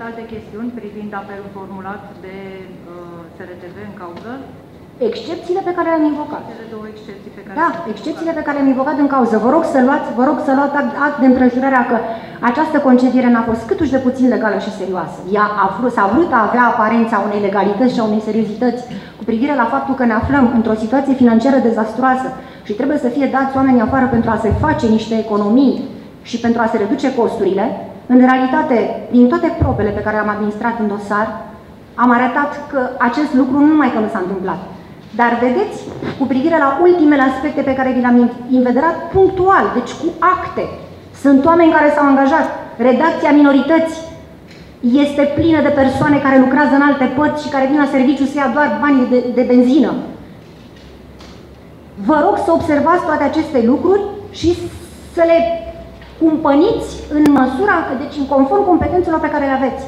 sunt alte chestiuni privind apelul formulat de uh, SRTV în cauză? Excepțiile pe care le-am invocat. Cele două excepții pe care Da, le-ați excepțiile pe care le-am invocat în cauză. Vă rog să luați, vă rog să luați act, act de împrejurarea că această concediere n-a fost câtuși de puțin legală și serioasă. Ea a vrut, s-a vrut a avea aparența unei legalități și a unei seriozități cu privire la faptul că ne aflăm într-o situație financiară dezastruoasă și trebuie să fie dați oamenii afară pentru a se face niște economii și pentru a se reduce costurile. În realitate, din toate probele pe care le-am administrat în dosar, am arătat că acest lucru nu numai că nu s-a întâmplat, dar vedeți, cu privire la ultimele aspecte pe care vi le-am invederat punctual, deci cu acte, sunt oameni care s-au angajat, redacția minorități este plină de persoane care lucrează în alte părți și care vin la serviciu să ia doar banii de, de benzină. Vă rog să observați toate aceste lucruri și să le cumpăniți în măsura, deci în conform competențelor pe care le aveți.